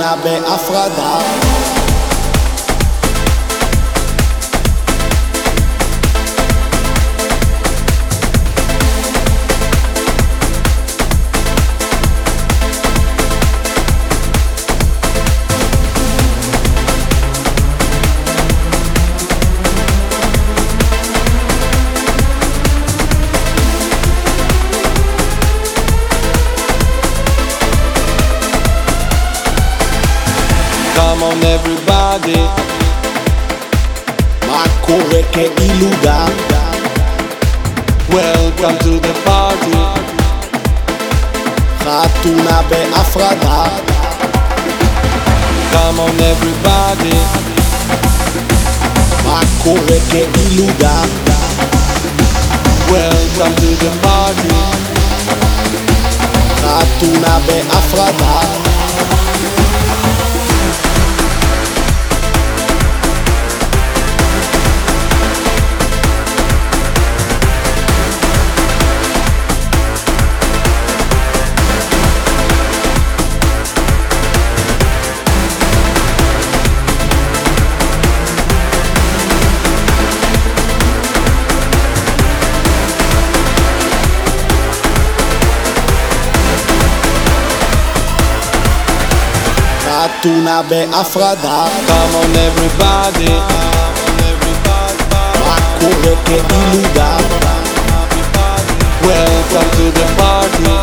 בהפרדה on everybody מה קורה כילודה? Welcome to the party חתונה בהפרדה Come on everybody מה קורה כילודה? Welcome to the party חתונה בהפרדה חתונה בהפרדה Come on everybody מה קורה כילודה? Welcome to the party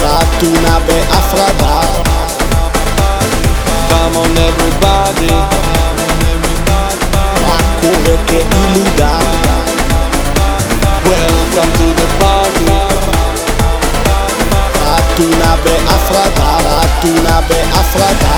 חתונה בהפרדה Come on everybody מה קורה כילודה? Welcome to the party חתונה בהפרדה חתונה בהפרדה